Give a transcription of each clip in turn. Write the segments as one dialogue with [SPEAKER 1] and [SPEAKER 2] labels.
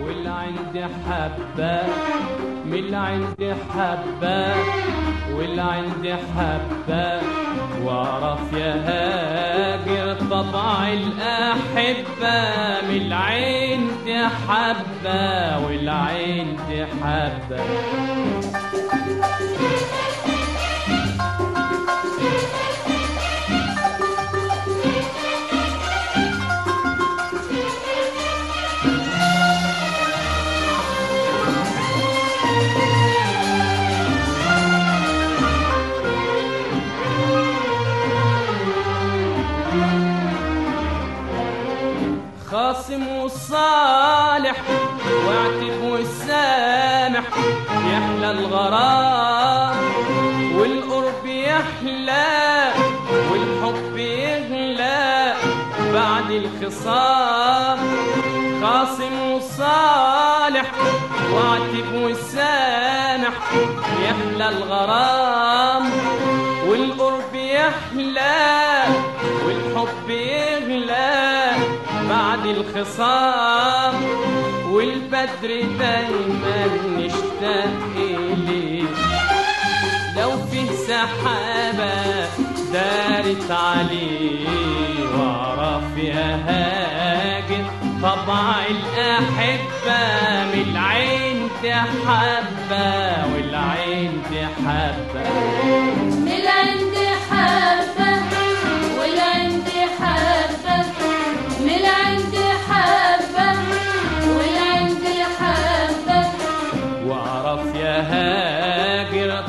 [SPEAKER 1] واللي عندي حبة من اللي حبة واللي عندي حبة. وأعرف يا هاجر طبع الأحبة من اللي عندي حبة واللي عندي حبة. خاصم وصالح واعتب والسامح يحلى الغرام والقرب يحلى والحب يغلى بعد الخصام. خاصم وصالح واعتب والسامح يحلى الغرام والقرب يحلى والحب بعد الخصام والبدر دايما نشتاق إليه لو فيه سحابة دارت عليه واعرف يا هاجر طبع الأحبة من العين حبة والعين حبة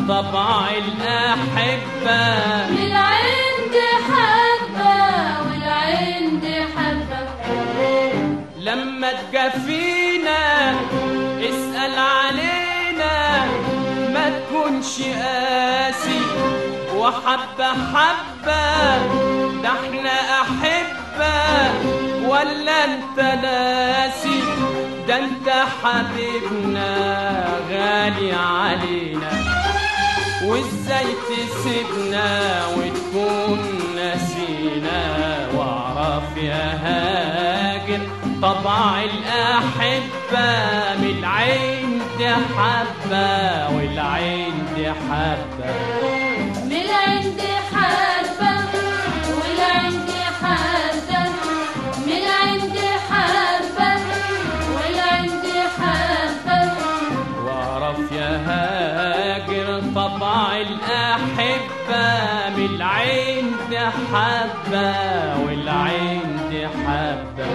[SPEAKER 1] طبع الأحبة
[SPEAKER 2] من العند حبة والعند حبة.
[SPEAKER 1] لما تجفينا اسأل علينا. ما تكونش قاسي. وحبة حبة ده إحنا أحبة. ولا أنت ناسي؟ ده أنت حبيبنا غالي علينا. وازاي تسيبنا وتكون نسينا واعرف يا هاجر طبع الأحبة من العين دي حبة والعين دي حبة.
[SPEAKER 2] من العند حبة
[SPEAKER 1] الأحبة من العين دي حبة والعين دي حبة.